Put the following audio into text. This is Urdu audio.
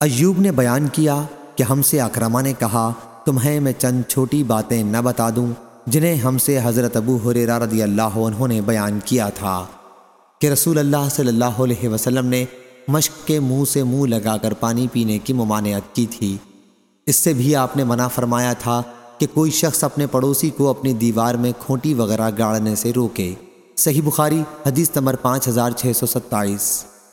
ایوب نے بیان کیا کہ ہم سے اکرما نے کہا، تمہیں میں چند چھوٹی باتیں نہ بتا دوں، جنہیں ہم سے حضرت ابو حریرہ رضی اللہ عنہ نے بیان کیا تھا۔ کہ رسول اللہ صلی اللہ علیہ وسلم نے مشق کے منہ سے منہ لگا کر پانی پینے کی ممانعت کی تھی۔ اس سے بھی آپ نے منع فرمایا تھا کہ کوئی شخص اپنے پڑوسی کو اپنی دیوار میں کھوٹی وغیرہ گاڑنے سے روکے۔ صحیح بخاری، حدیث نمبر پانچ ہزار چھ سو ستائیس۔